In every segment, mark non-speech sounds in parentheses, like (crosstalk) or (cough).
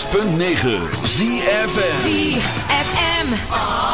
106.9 ZFM. ZFM.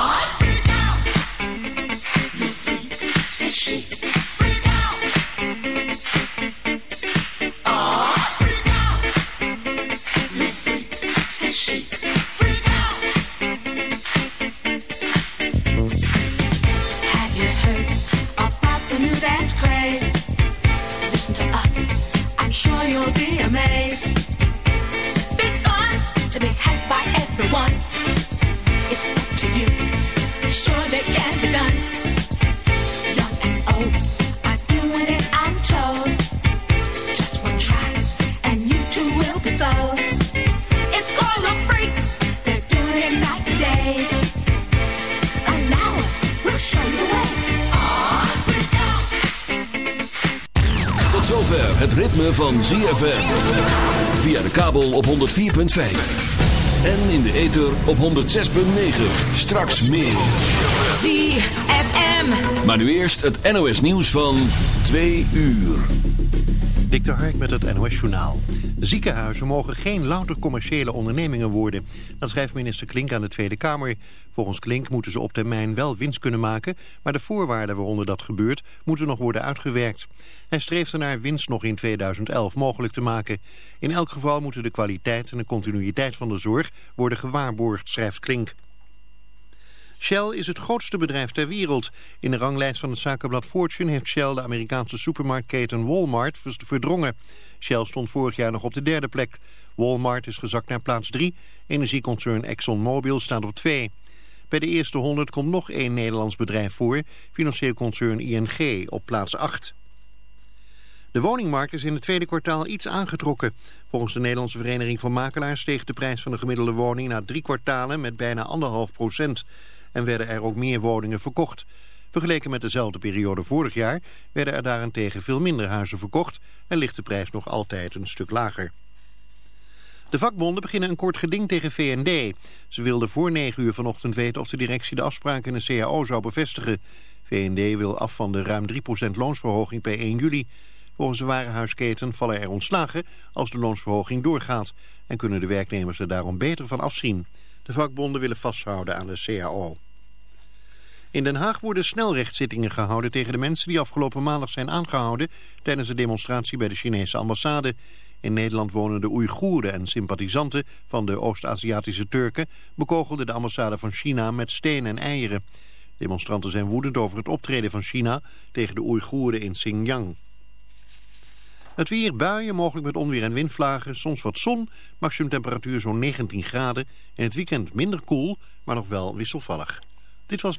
Van ZFM. Via de kabel op 104.5. En in de ether op 106.9. Straks meer. ZFM. Maar nu eerst het NOS nieuws van 2 uur. Dik de Hark met het NOS Journaal. Ziekenhuizen mogen geen louter commerciële ondernemingen worden. Dat schrijft minister Klink aan de Tweede Kamer. Volgens Klink moeten ze op termijn wel winst kunnen maken... maar de voorwaarden waaronder dat gebeurt moeten nog worden uitgewerkt. Hij streeft ernaar winst nog in 2011 mogelijk te maken. In elk geval moeten de kwaliteit en de continuïteit van de zorg worden gewaarborgd, schrijft Klink. Shell is het grootste bedrijf ter wereld. In de ranglijst van het zakenblad Fortune heeft Shell de Amerikaanse supermarktketen Walmart verdrongen. Shell stond vorig jaar nog op de derde plek. Walmart is gezakt naar plaats 3. Energieconcern ExxonMobil staat op 2. Bij de eerste 100 komt nog één Nederlands bedrijf voor. Financieel concern ING op plaats 8. De woningmarkt is in het tweede kwartaal iets aangetrokken. Volgens de Nederlandse Vereniging van Makelaars steeg de prijs van de gemiddelde woning na drie kwartalen met bijna anderhalf procent. En werden er ook meer woningen verkocht. Vergeleken met dezelfde periode vorig jaar werden er daarentegen veel minder huizen verkocht en ligt de prijs nog altijd een stuk lager. De vakbonden beginnen een kort geding tegen VND. Ze wilden voor 9 uur vanochtend weten of de directie de afspraken in de CAO zou bevestigen. VND wil af van de ruim 3% loonsverhoging per 1 juli. Volgens de warenhuisketen vallen er ontslagen als de loonsverhoging doorgaat... en kunnen de werknemers er daarom beter van afzien. De vakbonden willen vasthouden aan de CAO. In Den Haag worden snelrechtszittingen gehouden tegen de mensen die afgelopen maandag zijn aangehouden tijdens de demonstratie bij de Chinese ambassade. In Nederland wonen de Oeigoeren en sympathisanten van de Oost-Aziatische Turken bekogelden de ambassade van China met stenen en eieren. Demonstranten zijn woedend over het optreden van China tegen de Oeigoeren in Xinjiang. Het weer, buien, mogelijk met onweer en windvlagen, soms wat zon, maximumtemperatuur zo'n 19 graden. En het weekend minder koel, maar nog wel wisselvallig. Dit was...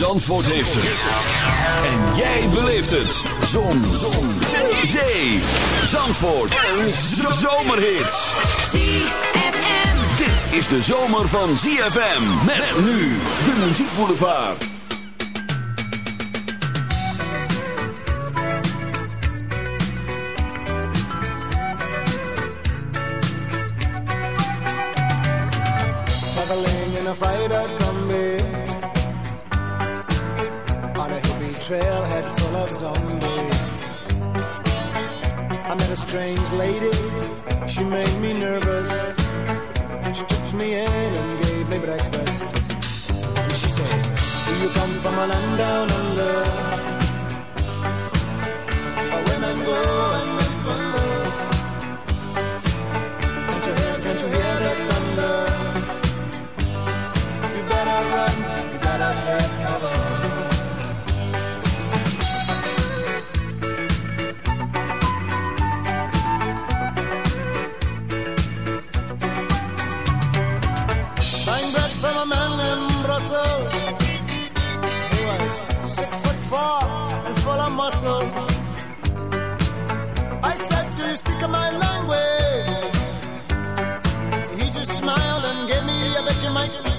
Zandvoort heeft het. En jij beleeft het. Zon. Zon. Zee. Zandvoort. Een zomerhit. ZFM. Dit is de zomer van ZFM. Met nu de muziekboulevard. Traveling in a freighter trailhead full of zombies. I met a strange lady, she made me nervous. She took me in and gave me breakfast. And she said, do you come from a land down under? Where women go and Can't you hear, can't you hear thunder? You better run, you better fat and full of muscle. I said, Do you speak my language? He just smiled and gave me a bet you might.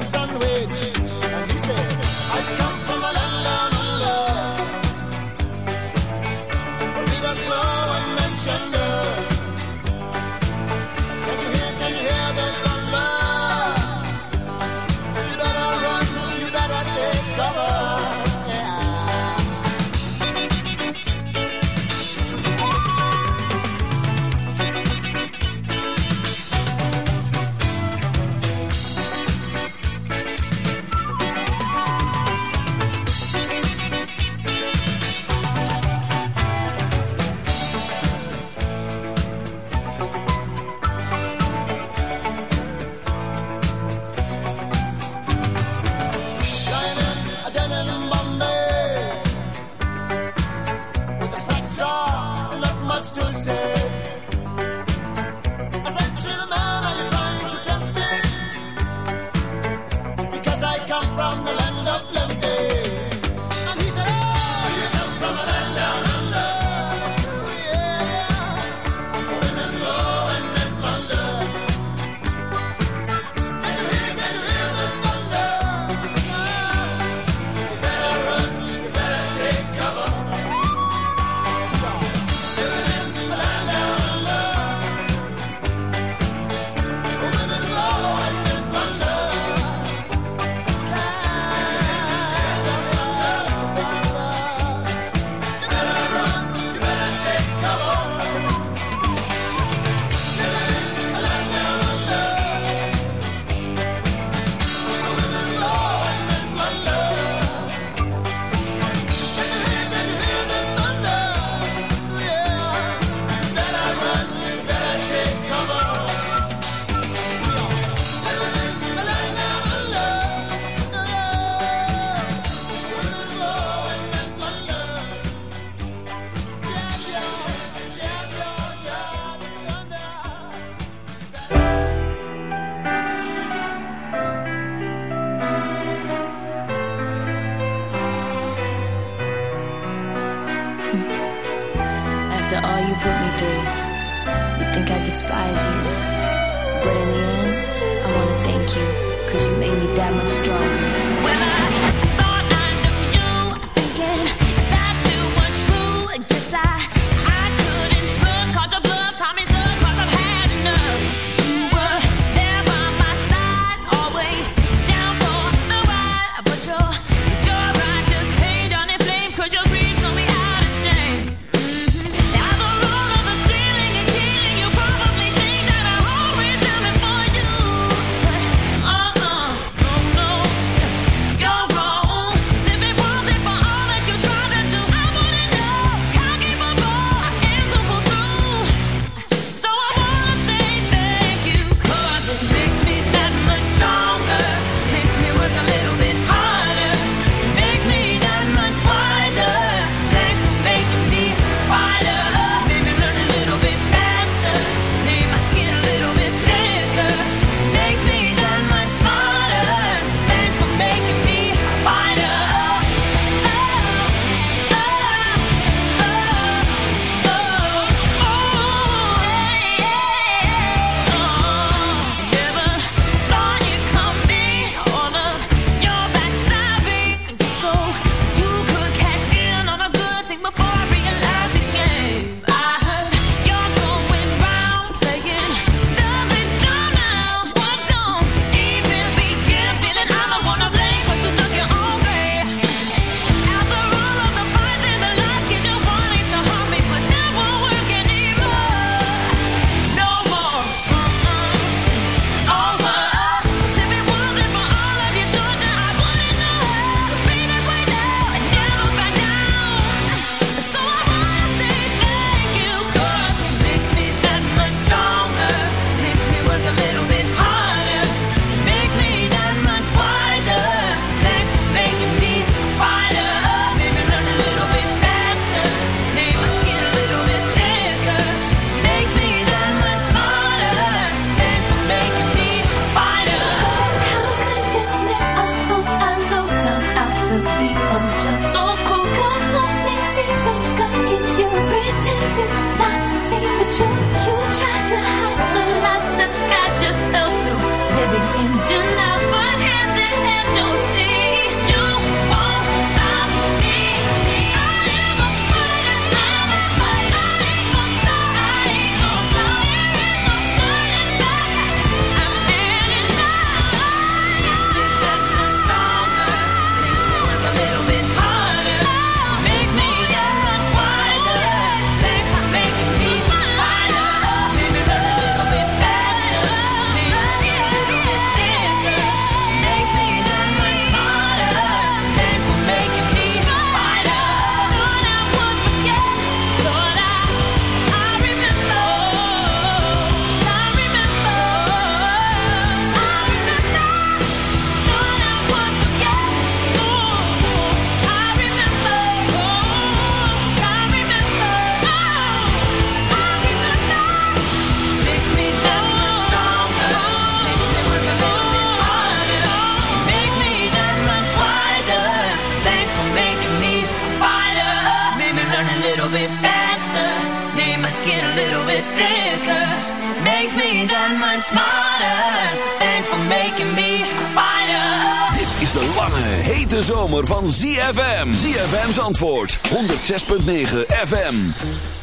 Zandvoort 106.9 FM.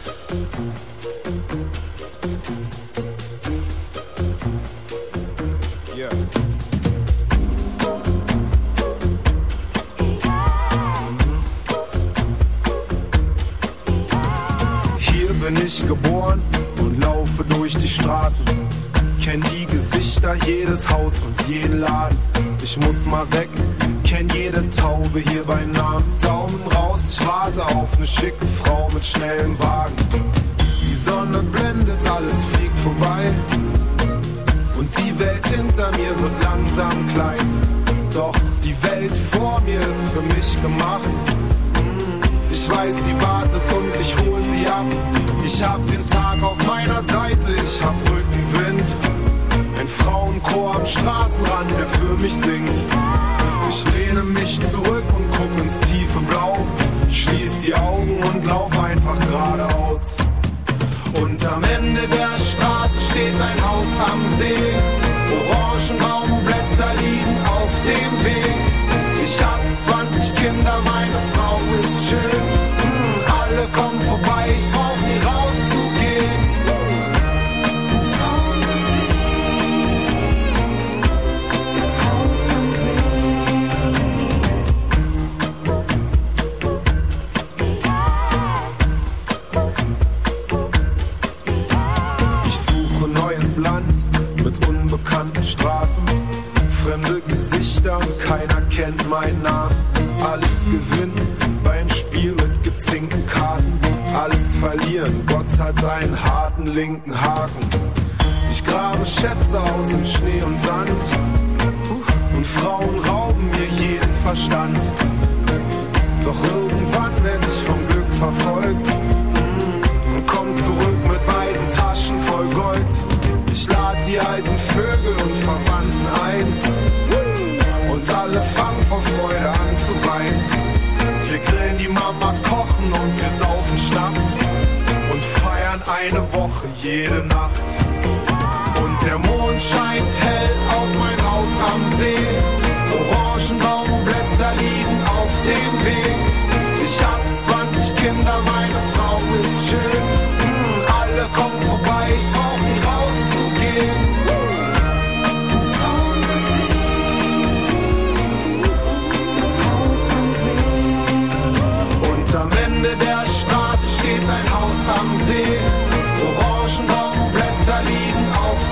zurück.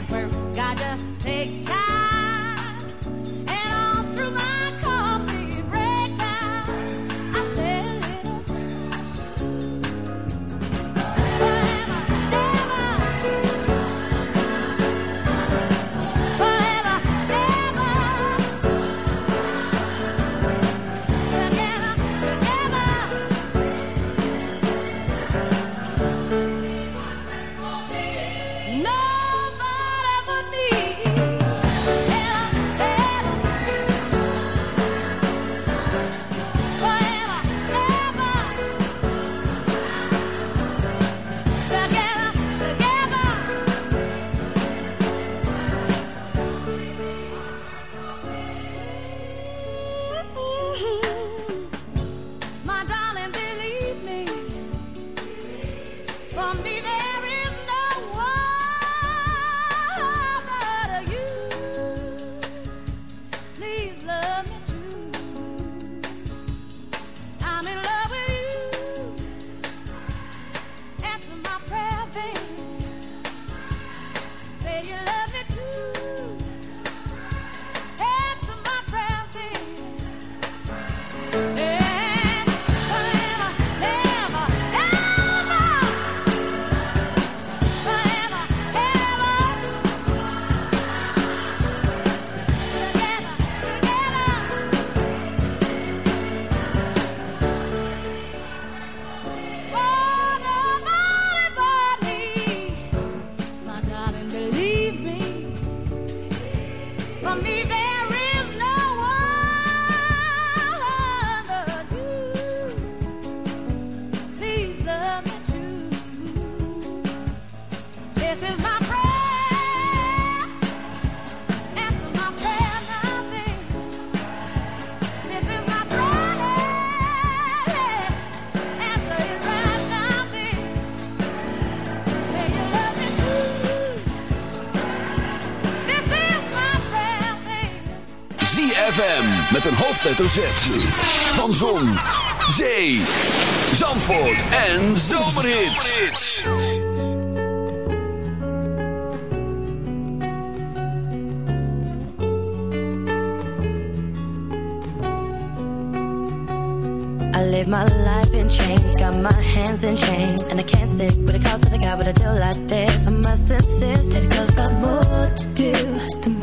at work. I just take time. Met een hoofdletter Z. Van Zon, Zee, Zandvoort en Zomerhits. I live my life in chains, got my hands in chains And I can't stick with a call to the guy, but I do like this I must insist that a got more to do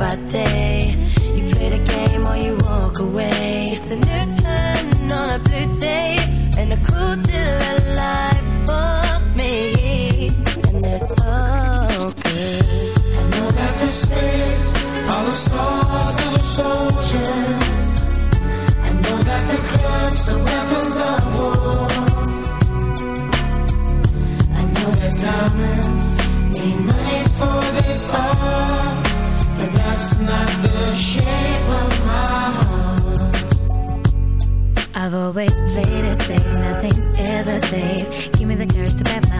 but they the safe. Give me the courage to bet my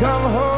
Come home?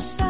shine.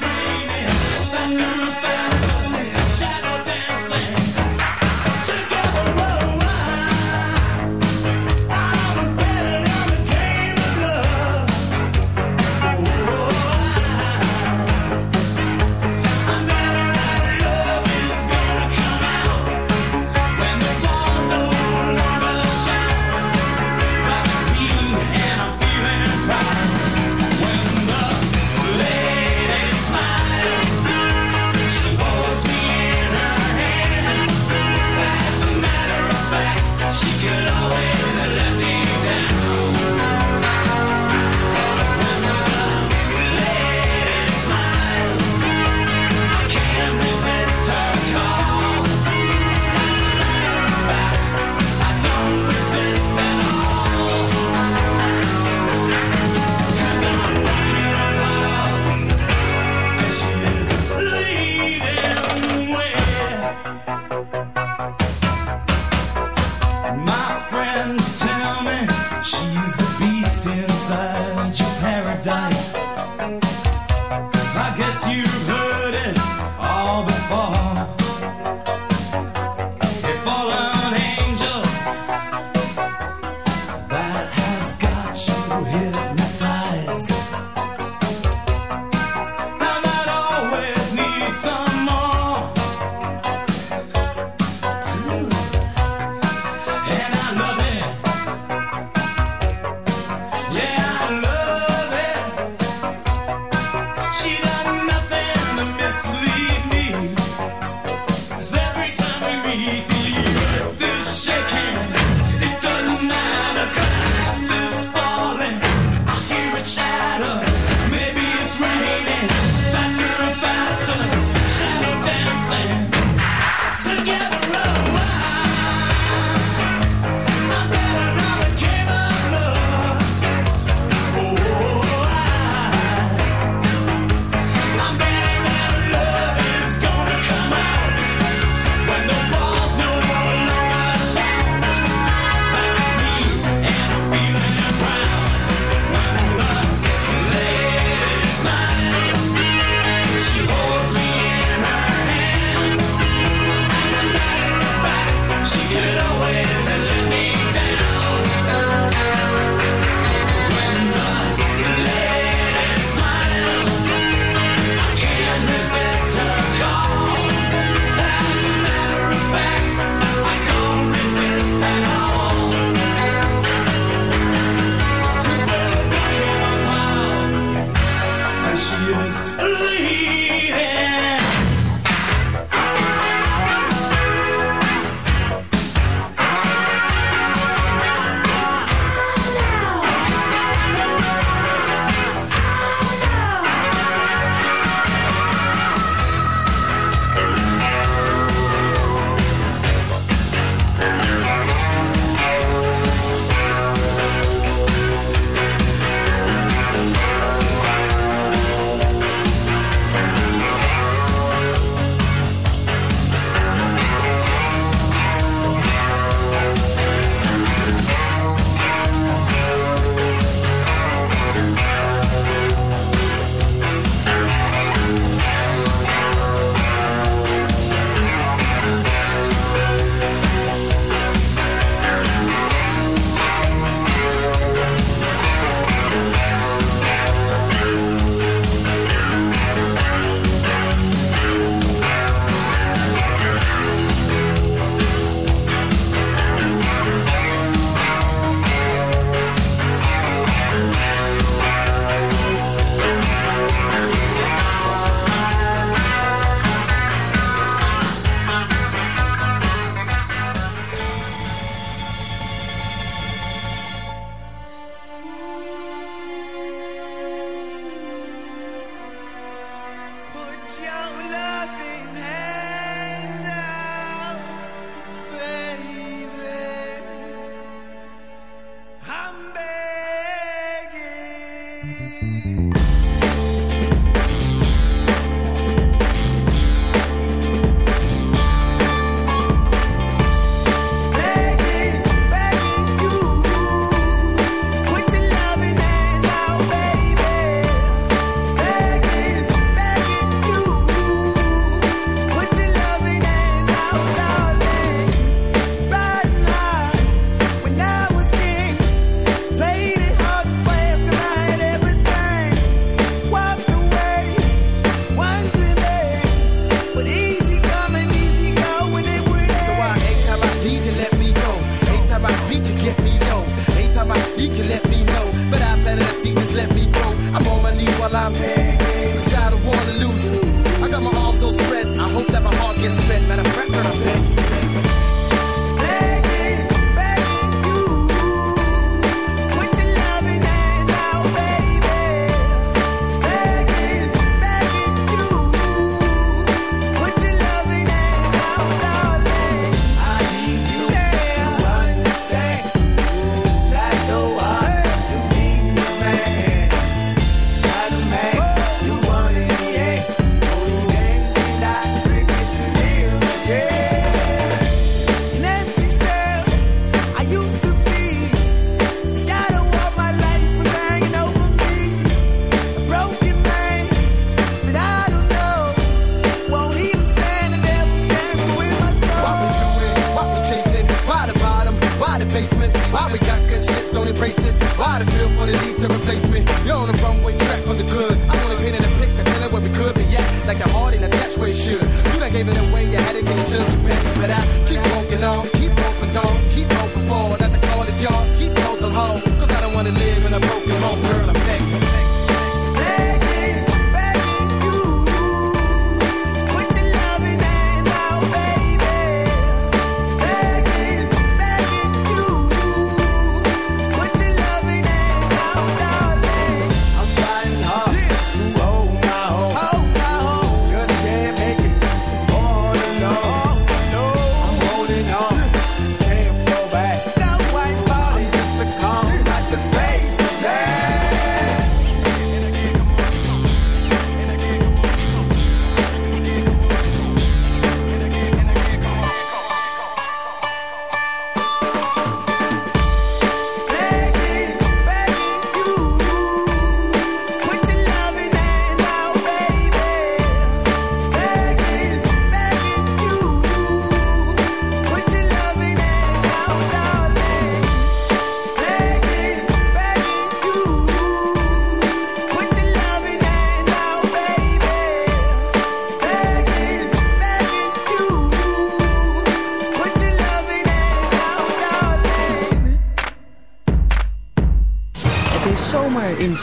Raining.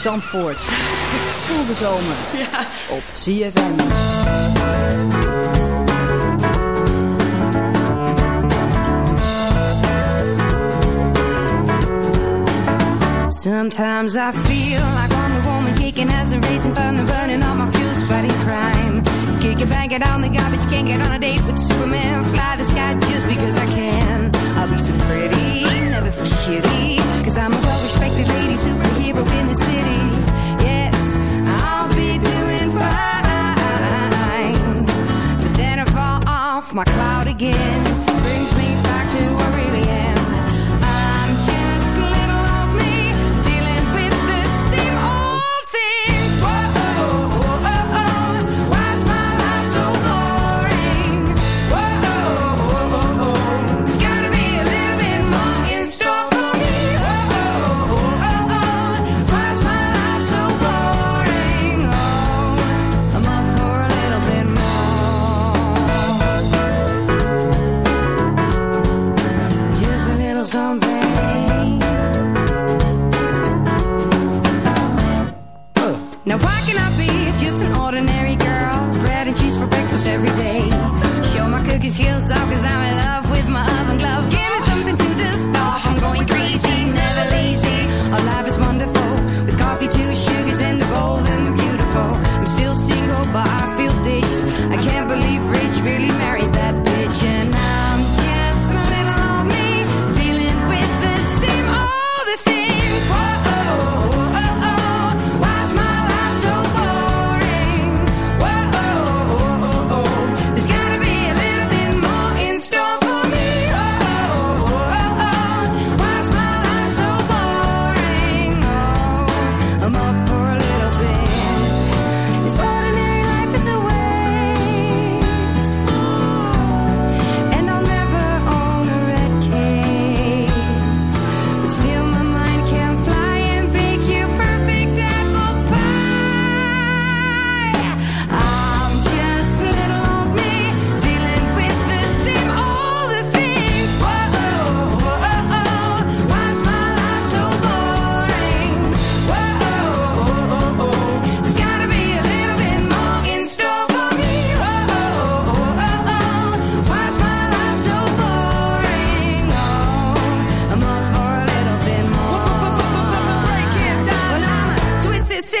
Zandvoort. (laughs) Voel de zomer ja. op ZFM. Sometimes I feel like I'm a woman kicking as a racing thunder, burning up my fuels, fighting crime. Kick it, bang it on the garbage, can't get on a date with Superman. Fly the sky just because I can. I'll be so pretty, never feel shitty. Cause I'm a well respected lady, superhero in the city. Yes, I'll be doing fine. But then I fall off my cloud again